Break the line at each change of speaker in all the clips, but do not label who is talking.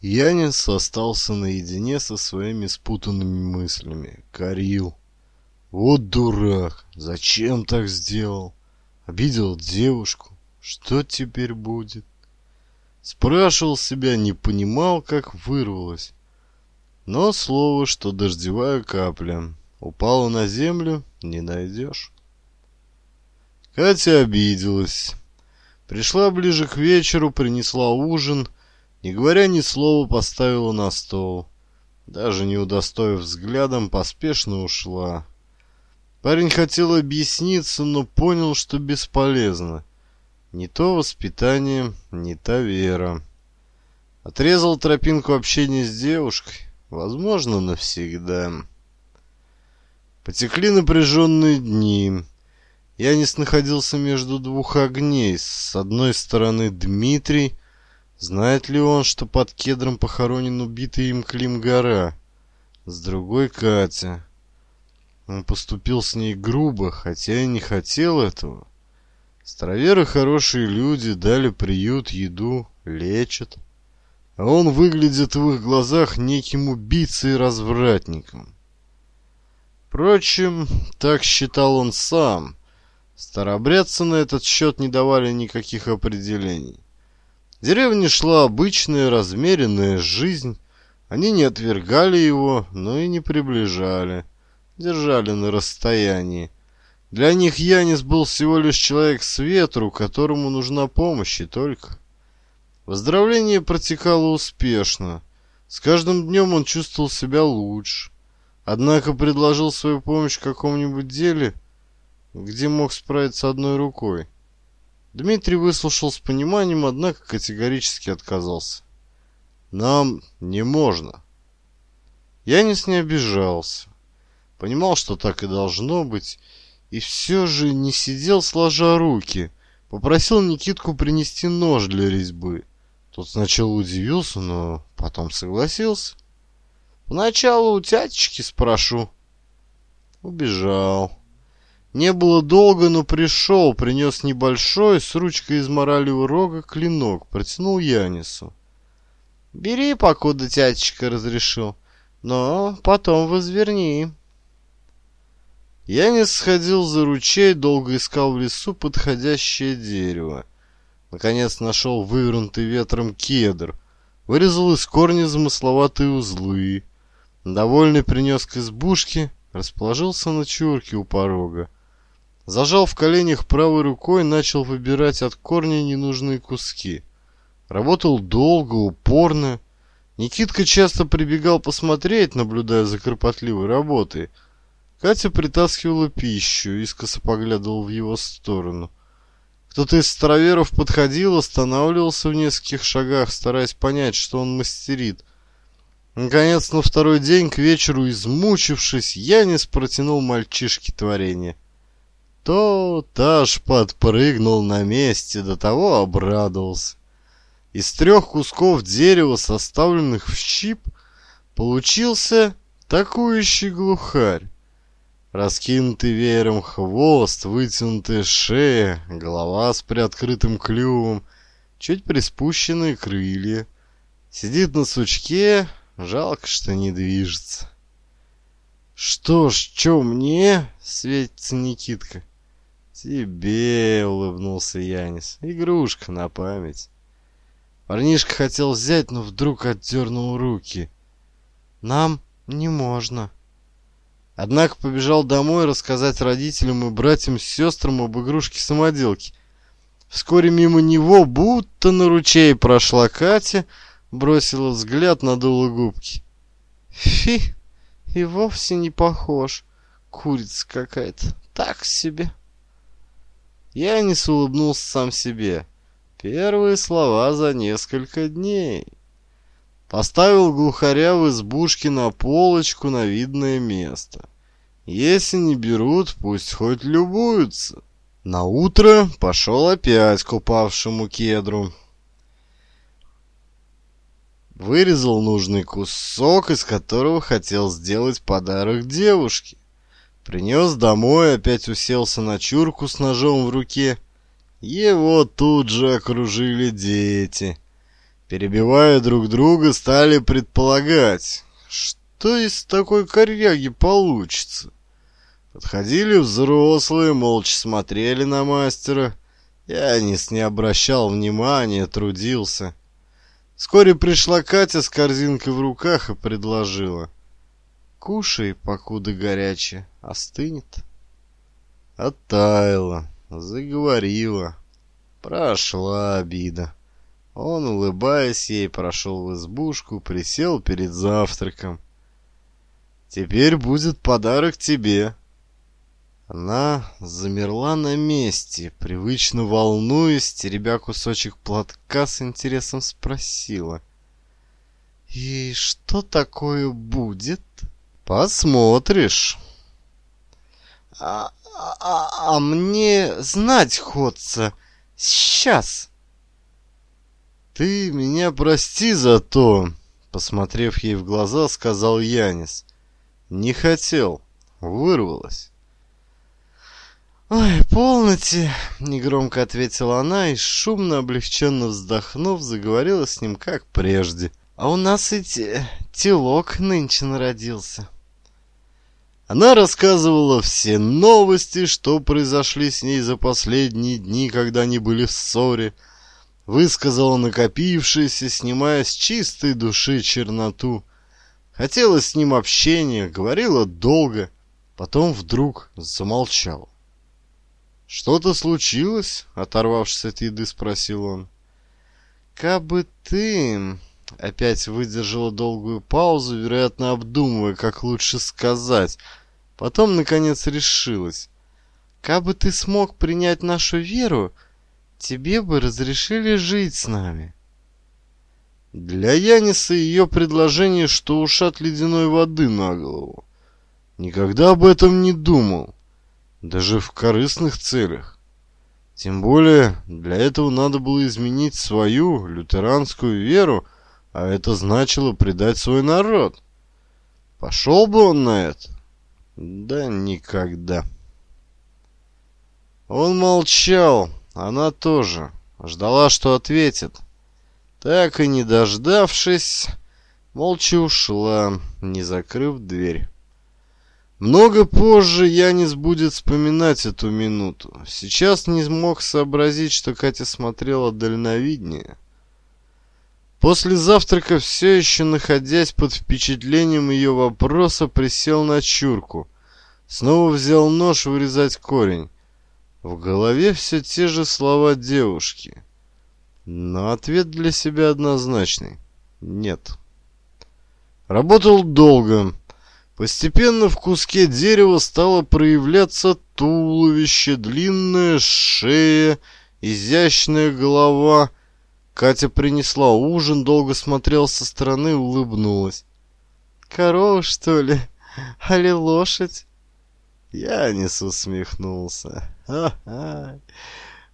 Янис остался наедине со своими спутанными мыслями. карил. Вот дурак! Зачем так сделал? Обидел девушку. Что теперь будет? Спрашивал себя, не понимал, как вырвалось. Но слово, что дождевая капля, упала на землю, не найдешь. Катя обиделась. Пришла ближе к вечеру, принесла ужин — не говоря ни слова, поставила на стол. Даже не удостоив взглядом, поспешно ушла. Парень хотел объясниться, но понял, что бесполезно. Не то воспитание, не та вера. Отрезал тропинку общения с девушкой, возможно, навсегда. Потекли напряженные дни. Янис находился между двух огней. С одной стороны Дмитрий, Знает ли он, что под кедром похоронен убитый им Клим Гора? С другой Катя. Он поступил с ней грубо, хотя и не хотел этого. Староверы хорошие люди, дали приют, еду, лечат. А он выглядит в их глазах неким убийцей и развратником. Впрочем, так считал он сам. Старобрядцы на этот счет не давали никаких определений. В деревне шла обычная размеренная жизнь. Они не отвергали его, но и не приближали. Держали на расстоянии. Для них Янис был всего лишь человек с ветру, которому нужна помощь и только. Выздоровление протекало успешно. С каждым днем он чувствовал себя лучше. Однако предложил свою помощь в каком-нибудь деле, где мог справиться одной рукой. Дмитрий выслушал с пониманием, однако категорически отказался. «Нам не можно». Янис не обижался. Понимал, что так и должно быть, и все же не сидел сложа руки. Попросил Никитку принести нож для резьбы. Тот сначала удивился, но потом согласился. «Поначалу у тятечки спрошу». Убежал. Не было долго, но пришел, принес небольшой, с ручкой из морали урока клинок, протянул Янису. «Бери, покуда тятечка разрешил, но потом возверни». Янис сходил за ручей, долго искал в лесу подходящее дерево. Наконец нашел вывернутый ветром кедр, вырезал из корня замысловатые узлы. Довольный принес к избушке, расположился на чурке у порога. Зажал в коленях правой рукой, начал выбирать от корня ненужные куски. Работал долго, упорно. Никитка часто прибегал посмотреть, наблюдая за кропотливой работой. Катя притаскивала пищу, искоса поглядывал в его сторону. Кто-то из староверов подходил, останавливался в нескольких шагах, стараясь понять, что он мастерит. Наконец, на второй день, к вечеру измучившись, Янис протянул мальчишке творение то Таш подпрыгнул на месте, до того обрадовался. Из трех кусков дерева, составленных в щип, получился такующий глухарь. Раскинутый веером хвост, вытянутая шея, голова с приоткрытым клювом, чуть приспущенные крылья. Сидит на сучке, жалко, что не движется. «Что ж, чё мне?» — светится Никитка. «Тебе!» — улыбнулся Янис. «Игрушка на память!» Парнишка хотел взять, но вдруг отдернул руки. «Нам не можно!» Однако побежал домой рассказать родителям и братьям с сестрам об игрушке-самоделке. Вскоре мимо него, будто на ручей прошла Катя, бросила взгляд, надула губки. «Фи! И вовсе не похож. Курица какая-то. Так себе!» Я Янис улыбнулся сам себе. Первые слова за несколько дней. Поставил глухаря в избушке на полочку на видное место. Если не берут, пусть хоть любуются. На утро пошел опять к упавшему кедру. Вырезал нужный кусок, из которого хотел сделать подарок девушке. Принес домой, опять уселся на чурку с ножом в руке. Его тут же окружили дети. Перебивая друг друга, стали предполагать, что из такой коряги получится. Подходили взрослые, молча смотрели на мастера. Я не с не обращал внимания, трудился. Вскоре пришла Катя с корзинкой в руках и предложила — Кушай, покуда горяче, остынет. Оттаяла, заговорила. Прошла обида. Он, улыбаясь ей, прошел в избушку, присел перед завтраком. «Теперь будет подарок тебе». Она замерла на месте, привычно волнуясь, теребя кусочек платка, с интересом спросила. «И что такое будет?» Посмотришь. А, а, а, а мне знать хочется. Сейчас. Ты меня прости за то, посмотрев ей в глаза, сказал Янис. Не хотел. Вырвалась. «Ой, полноте!» — негромко ответила она и, шумно облегченно вздохнув, заговорила с ним как прежде — а у нас и те... Э, телок нынче народился. Она рассказывала все новости, что произошли с ней за последние дни, когда они были в ссоре, высказала накопившееся, снимая с чистой души черноту. Хотела с ним общения, говорила долго, потом вдруг замолчала. «Что-то случилось?» — оторвавшись от еды, спросил он. «Кабы ты...» опять выдержала долгую паузу, вероятно, обдумывая, как лучше сказать. Потом, наконец, решилась. «Как бы ты смог принять нашу веру, тебе бы разрешили жить с нами». Для Яниса ее предложение, что ушат ледяной воды на голову. Никогда об этом не думал, даже в корыстных целях. Тем более, для этого надо было изменить свою лютеранскую веру – а это значило предать свой народ. Пошел бы он на это? Да никогда. Он молчал, она тоже. Ждала, что ответит. Так и не дождавшись, молча ушла, не закрыв дверь. Много позже Янис будет вспоминать эту минуту. Сейчас не смог сообразить, что Катя смотрела дальновиднее. После завтрака, все еще находясь под впечатлением ее вопроса, присел на чурку. Снова взял нож вырезать корень. В голове все те же слова девушки. Но ответ для себя однозначный. Нет. Работал долго. Постепенно в куске дерева стало проявляться туловище, длинная шея, изящная голова — Катя принесла ужин, долго смотрел со стороны улыбнулась. «Корова, что ли? Али лошадь?» Янис усмехнулся.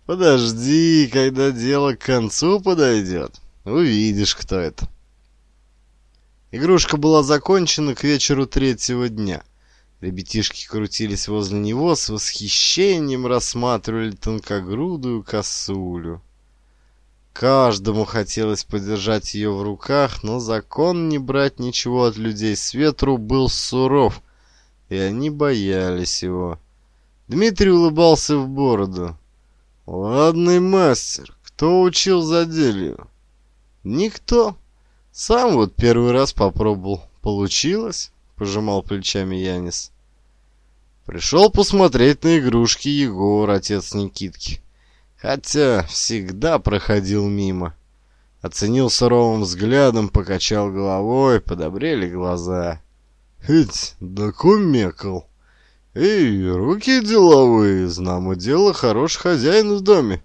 Подожди, когда дело к концу подойдет, увидишь, кто это». Игрушка была закончена к вечеру третьего дня. Ребятишки крутились возле него, с восхищением рассматривали тонкогрудую косулю. Каждому хотелось подержать ее в руках, но закон не брать ничего от людей с ветру был суров, и они боялись его. Дмитрий улыбался в бороду. «Ладный мастер, кто учил заделью?» «Никто. Сам вот первый раз попробовал. Получилось?» — пожимал плечами Янис. Пришел посмотреть на игрушки Егор, отец Никитки. Хотя всегда проходил мимо. Оценил суровым взглядом, покачал головой, подобрели глаза. Хыть, да кумекал. Эй, руки деловые, знамо дело, хорош хозяин в доме.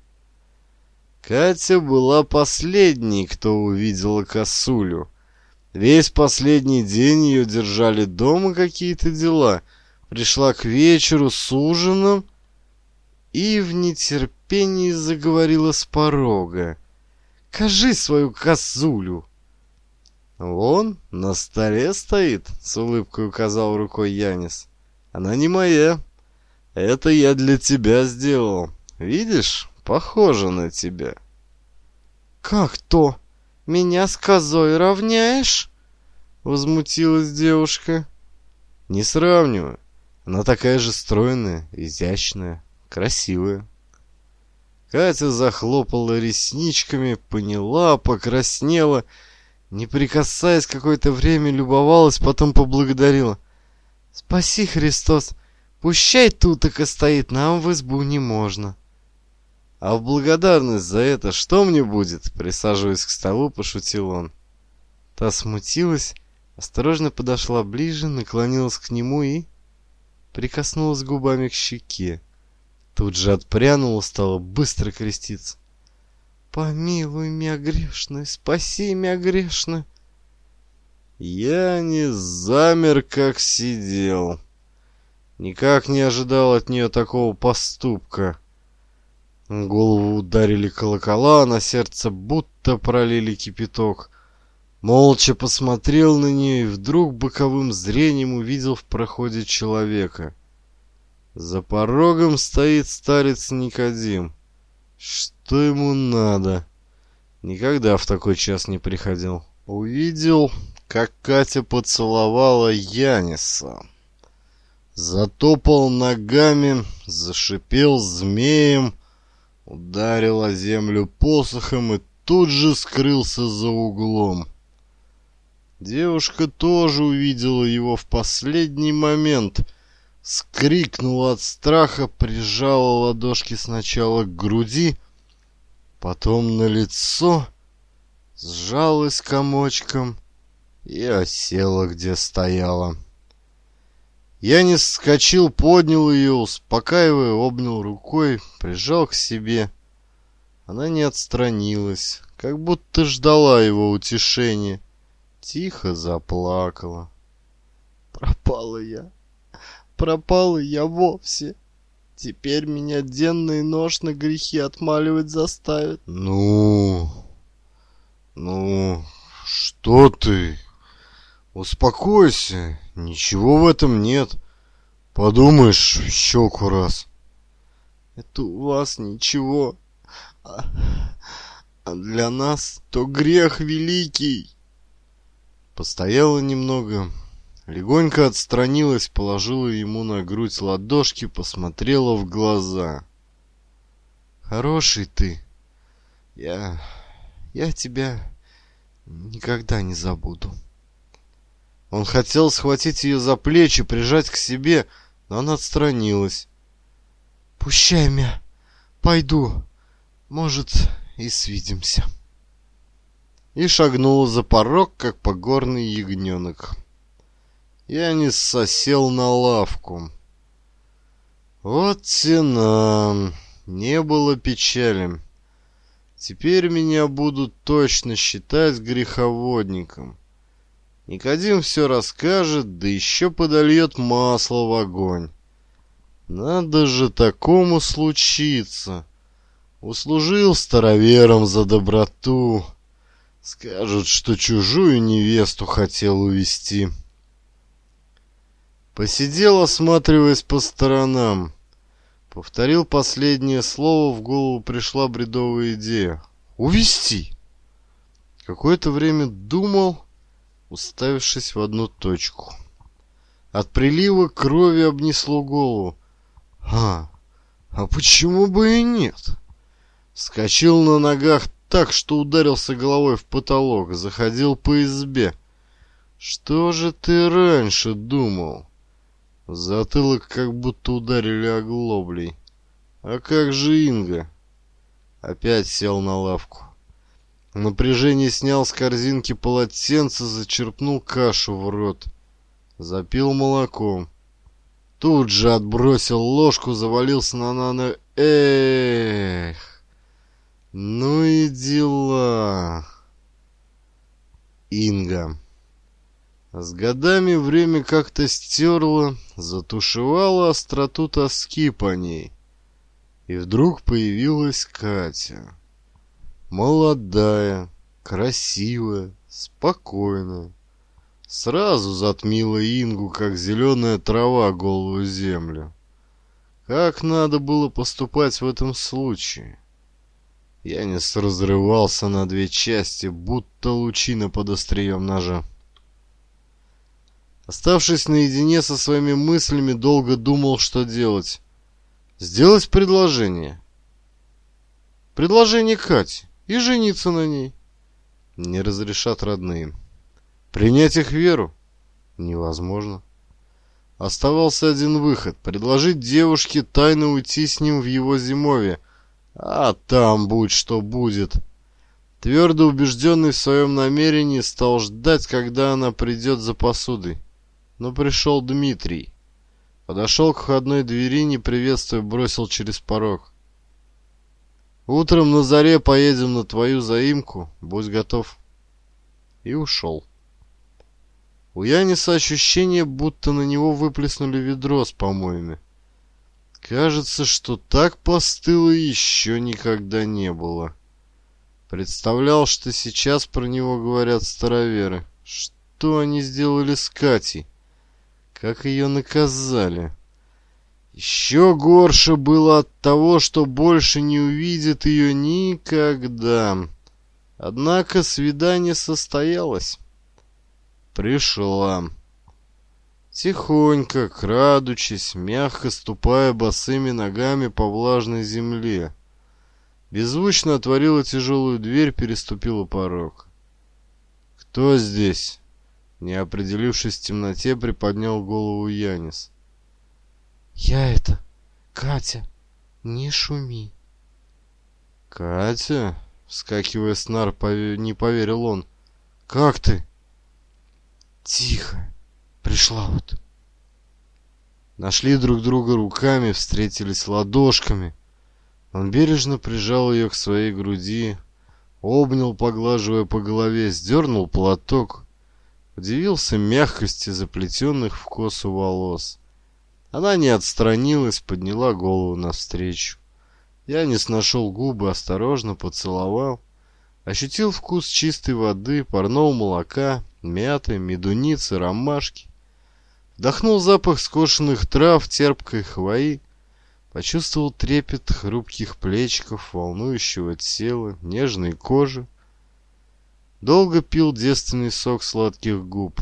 Катя была последней, кто увидела косулю. Весь последний день ее держали дома какие-то дела. Пришла к вечеру с ужином, и в нетерпении заговорила с порога. «Кажи свою косулю!» «Вон, на столе стоит», — с улыбкой указал рукой Янис. «Она не моя. Это я для тебя сделал. Видишь, похоже на тебя». «Как то? Меня с козой равняешь?» — возмутилась девушка. «Не сравниваю. Она такая же стройная, изящная, красивые. Катя захлопала ресничками, поняла, покраснела, не прикасаясь какое-то время, любовалась, потом поблагодарила. «Спаси, Христос! Пущай тут и стоит, нам в избу не можно!» «А в благодарность за это что мне будет?» Присаживаясь к столу, пошутил он. Та смутилась, осторожно подошла ближе, наклонилась к нему и... Прикоснулась губами к щеке. Тут же отпрянула, стала быстро креститься. «Помилуй меня грешную, спаси меня грешную!» Я не замер, как сидел. Никак не ожидал от нее такого поступка. Голову ударили колокола, а на сердце будто пролили кипяток. Молча посмотрел на нее и вдруг боковым зрением увидел в проходе человека — за порогом стоит старец Никодим. Что ему надо? Никогда в такой час не приходил. Увидел, как Катя поцеловала Яниса. Затопал ногами, зашипел змеем, ударил о землю посохом и тут же скрылся за углом. Девушка тоже увидела его в последний момент — вскрикнула от страха, прижала ладошки сначала к груди, потом на лицо, сжалась комочком и осела, где стояла. Я не вскочил, поднял ее, успокаивая, обнял рукой, прижал к себе. Она не отстранилась, как будто ждала его утешения. Тихо заплакала. «Пропала я!» пропал и я вовсе. Теперь меня денно и на грехи отмаливать заставит. Ну, ну, что ты? Успокойся, ничего в этом нет. Подумаешь, щеку раз. Это у вас ничего. А, а для нас то грех великий. Постояла немного, Легонько отстранилась, положила ему на грудь ладошки, посмотрела в глаза. «Хороший ты. Я... я тебя никогда не забуду». Он хотел схватить ее за плечи, прижать к себе, но она отстранилась. «Пущай меня! Пойду! Может, и свидимся!» И шагнула за порог, как погорный ягненок. Я не сосел на лавку. Вот тена, не было печали. Теперь меня будут точно считать греховодником. Никодим все расскажет, да еще подольет масло в огонь. Надо же такому случиться. Услужил старовером за доброту. Скажут, что чужую невесту хотел увести. Посидел, осматриваясь по сторонам. Повторил последнее слово, в голову пришла бредовая идея. «Увести!» Какое-то время думал, уставившись в одну точку. От прилива крови обнесло голову. «А, а почему бы и нет?» Скочил на ногах так, что ударился головой в потолок, заходил по избе. «Что же ты раньше думал?» В затылок как будто ударили оглоблей. «А как же Инга?» Опять сел на лавку. Напряжение снял с корзинки полотенце, зачерпнул кашу в рот. Запил молоком. Тут же отбросил ложку, завалился на наны. Эх! Ну и дела... Инга... С годами время как-то стерло, затушевало остроту тоски по ней. И вдруг появилась Катя. Молодая, красивая, спокойная. Сразу затмила Ингу, как зеленая трава голую землю. Как надо было поступать в этом случае? Янис разрывался на две части, будто лучина под острием ножа. Оставшись наедине со своими мыслями, долго думал, что делать. Сделать предложение. Предложение Кате и жениться на ней. Не разрешат родные. Принять их веру невозможно. Оставался один выход — предложить девушке тайно уйти с ним в его зимовье. А там будь что будет. Твердо убежденный в своем намерении, стал ждать, когда она придет за посудой но пришел Дмитрий. Подошел к входной двери, не приветствуя, бросил через порог. «Утром на заре поедем на твою заимку, будь готов». И ушел. У Яниса ощущение, будто на него выплеснули ведро с помоями. Кажется, что так постыло еще никогда не было. Представлял, что сейчас про него говорят староверы. Что они сделали с Катей? Как ее наказали! Еще горше было от того, что больше не увидит ее никогда. Однако свидание состоялось. Пришла. Тихонько, крадучись, мягко ступая босыми ногами по влажной земле. Беззвучно отворила тяжелую дверь, переступила порог. «Кто здесь?» Не определившись в темноте, приподнял голову Янис.
«Я это... Катя! Не шуми!»
«Катя?» — вскакивая с нар, пове... не поверил он. «Как ты?»
«Тихо! Пришла вот!»
Нашли друг друга руками, встретились ладошками. Он бережно прижал ее к своей груди, обнял, поглаживая по голове, сдернул платок — Удивился мягкости заплетенных в косу волос. Она не отстранилась, подняла голову навстречу. Я не сношел губы, осторожно поцеловал. Ощутил вкус чистой воды, парного молока, мяты, медуницы, ромашки. Вдохнул запах скошенных трав, терпкой хвои. Почувствовал трепет хрупких плечиков, волнующего тела, нежной кожи. Долго пил девственный сок сладких губ.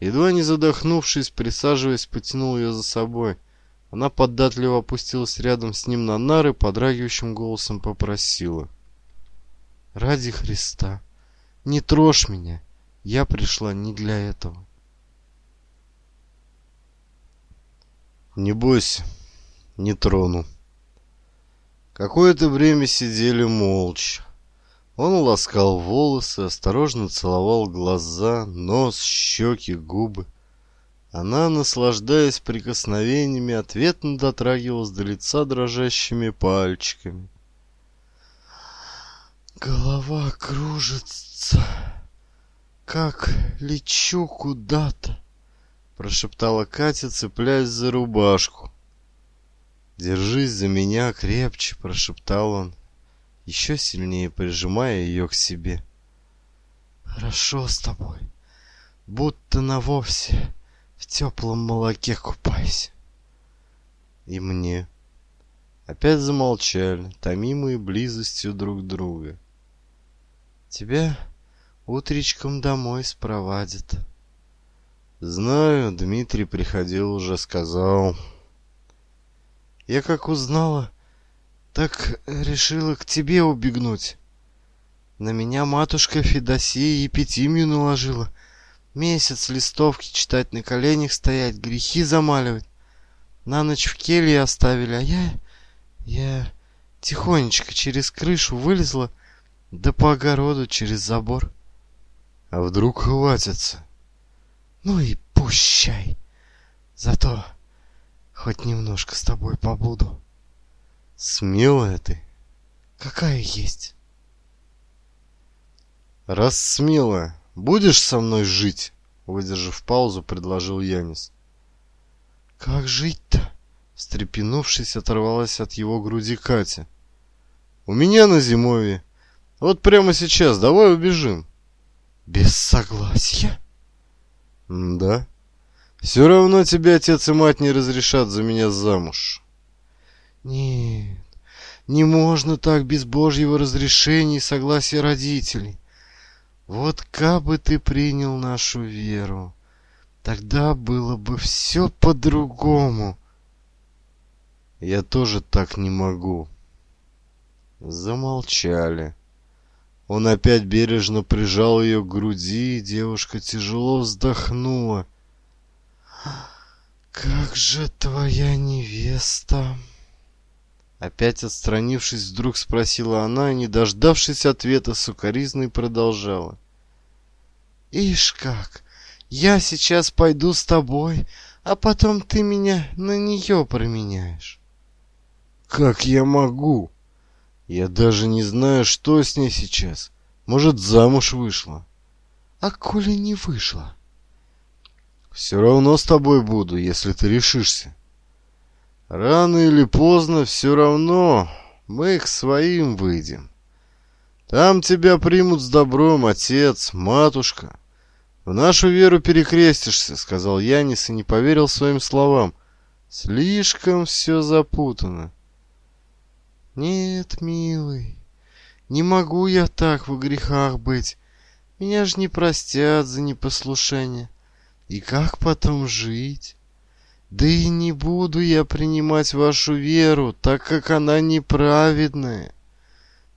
Едва не задохнувшись, присаживаясь, потянул ее за собой. Она податливо опустилась рядом с ним на нары, подрагивающим голосом попросила. «Ради Христа, не трожь меня, я пришла не для этого». «Не бойся, не трону». Какое-то время сидели молча. Он ласкал волосы, осторожно целовал глаза, нос, щеки, губы. Она, наслаждаясь прикосновениями, ответно дотрагивалась до лица дрожащими пальчиками.
Голова кружится, как лечу куда-то, прошептала Катя, цепляясь за рубашку.
Держись за меня крепче, прошептал он еще сильнее прижимая ее к себе.
«Хорошо с тобой, будто на вовсе в теплом молоке купайся».
«И мне». Опять замолчали, томимые близостью друг друга.
«Тебя утречком домой спровадят».
«Знаю, Дмитрий приходил уже, сказал».
Я как узнала, так решила к тебе убегнуть. На меня матушка Федосия епитимию наложила. Месяц листовки читать на коленях стоять, грехи замаливать. На ночь в келье оставили, а я... Я тихонечко через крышу вылезла, да по огороду через забор.
А вдруг хватится?
Ну и пущай. Зато хоть немножко с тобой побуду.
Смелая ты?
Какая есть?
Раз смелая, будешь со мной жить? Выдержав паузу, предложил Янис.
Как жить-то?
Встрепенувшись, оторвалась от его груди Катя. У меня на зимовье. Вот прямо сейчас, давай убежим.
Без согласия?
М да. Все равно тебе отец и мать не разрешат за меня замуж.
Нет, не можно так без Божьего разрешения и согласия родителей. Вот как бы ты принял нашу веру, тогда было бы все по-другому.
Я тоже так не могу. Замолчали. Он опять бережно прижал ее к груди, и девушка тяжело вздохнула.
«Как же твоя невеста!»
Опять отстранившись, вдруг спросила она и, не дождавшись ответа, сукоризной продолжала.
«Ишь как! Я сейчас пойду с тобой, а потом ты меня на нее променяешь».
«Как я могу? Я даже не знаю, что с ней сейчас. Может, замуж вышла?»
«А коли не вышла?»
«Все равно с тобой буду, если ты решишься». Рано или поздно все равно мы к своим выйдем. Там тебя примут с добром отец, матушка. В нашу веру перекрестишься, сказал Янис и не поверил своим словам. Слишком все запутано.
Нет, милый, не могу я так в грехах быть. Меня ж не простят за непослушание. И как потом жить? Да и не буду я принимать вашу веру, так как она неправедная.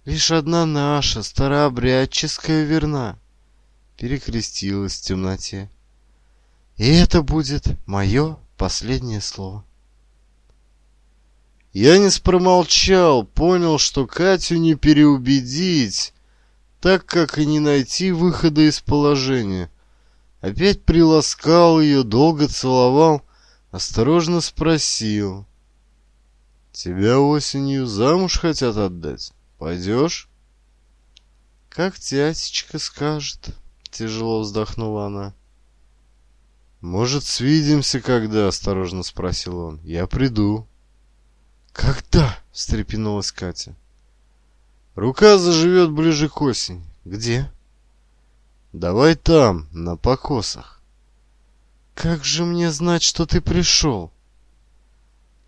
Лишь одна наша, старообрядческая, верна. Перекрестилась в темноте. И это будет мое последнее слово.
Я не промолчал, понял, что Катю не переубедить, так как и не найти выхода из положения. Опять приласкал ее, долго целовал — осторожно спросил. «Тебя осенью замуж хотят отдать. Пойдешь?»
«Как тятечка скажет», — тяжело вздохнула она.
«Может, свидимся когда?» — осторожно спросил он. «Я приду».
«Когда?» — встрепенулась Катя.
«Рука заживет ближе к осени».
«Где?»
«Давай там, на покосах».
Как же мне знать, что ты пришел?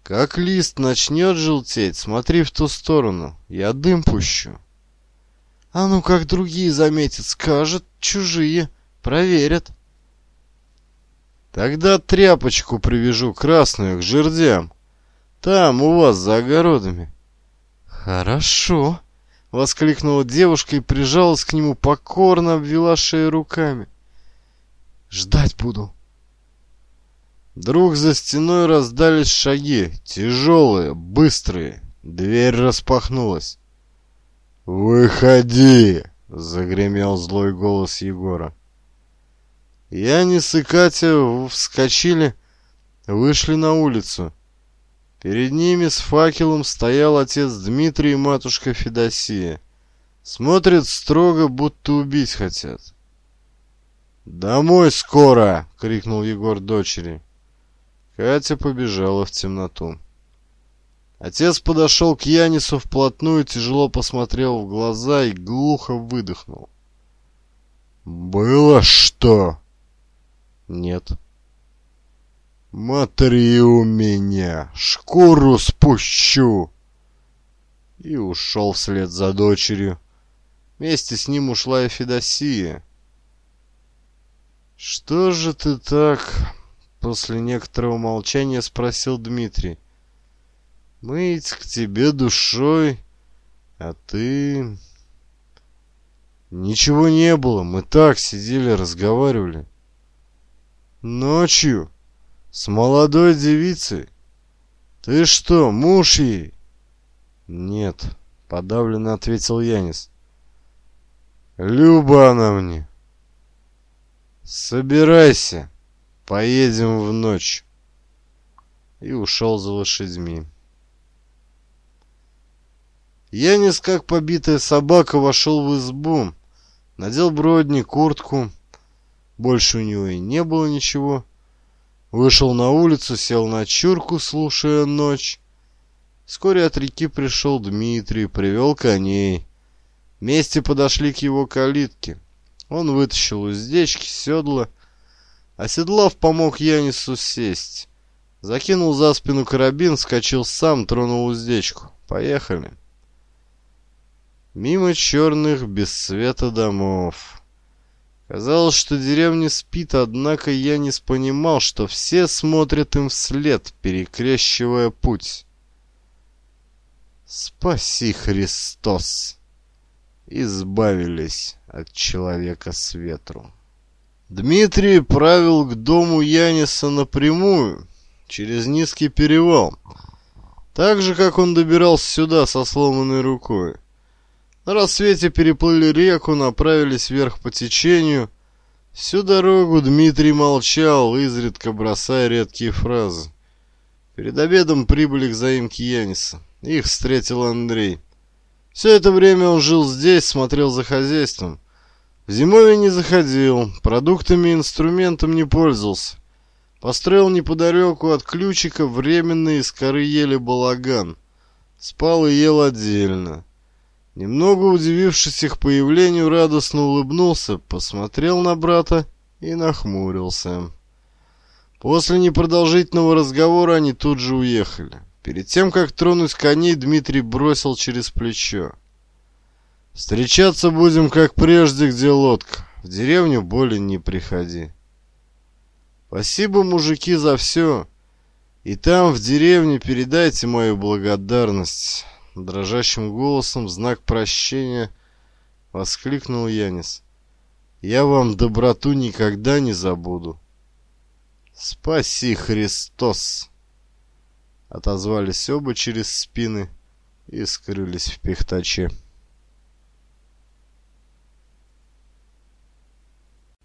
Как лист начнет желтеть, смотри в ту сторону, я дым пущу.
А ну как другие заметят, скажут, чужие, проверят.
Тогда тряпочку привяжу красную к жердям. Там у вас за огородами.
Хорошо, воскликнула девушка и прижалась к нему покорно, обвела шею руками. Ждать буду.
Вдруг за стеной раздались шаги, тяжелые, быстрые. Дверь распахнулась. «Выходи!» — загремел злой голос Егора. Янис и Катя вскочили, вышли на улицу. Перед ними с факелом стоял отец Дмитрий и матушка Федосия. Смотрят строго, будто убить хотят. «Домой скоро!» — крикнул Егор дочери. Катя побежала в темноту. Отец подошел к Янису вплотную, тяжело посмотрел в глаза и глухо выдохнул. «Было что?» «Нет». «Матри у меня, шкуру спущу!» И ушел вслед за дочерью. Вместе с ним ушла и Федосия. «Что же ты так...» после некоторого молчания спросил Дмитрий. «Мы ведь к тебе душой, а ты...» «Ничего не было, мы так сидели, разговаривали». «Ночью? С молодой девицей? Ты что, муж ей?» «Нет», — подавленно ответил Янис. «Люба она мне». «Собирайся!» Поедем в ночь. И ушел за лошадьми. Янис, как побитая собака, вошел в избу, надел бродни, куртку. Больше у него и не было ничего. Вышел на улицу, сел на чурку, слушая ночь. Вскоре от реки пришел Дмитрий, привел коней. Вместе подошли к его калитке. Он вытащил уздечки, седла, Оседлав помог Янису сесть. Закинул за спину карабин, скочил сам, тронул уздечку. Поехали. Мимо черных без света домов. Казалось, что деревня спит, однако я не понимал, что все смотрят им вслед, перекрещивая путь. Спаси Христос! Избавились от человека с ветру. Дмитрий правил к дому Яниса напрямую, через низкий перевал, так же, как он добирался сюда со сломанной рукой. На рассвете переплыли реку, направились вверх по течению. Всю дорогу Дмитрий молчал, изредка бросая редкие фразы. Перед обедом прибыли к заимке Яниса. Их встретил Андрей. Все это время он жил здесь, смотрел за хозяйством. В зимовье не заходил, продуктами и инструментом не пользовался. Построил неподалеку от ключика временный из коры ели балаган. Спал и ел отдельно. Немного удивившись их появлению, радостно улыбнулся, посмотрел на брата и нахмурился. После непродолжительного разговора они тут же уехали. Перед тем, как тронуть коней, Дмитрий бросил через плечо. Встречаться будем, как прежде, где лодка. В деревню более не приходи. Спасибо, мужики, за все. И там, в деревне, передайте мою благодарность. Дрожащим голосом, в знак прощения, воскликнул Янис. Я вам доброту никогда не забуду. Спаси, Христос! Отозвались оба через спины и скрылись в пихтаче.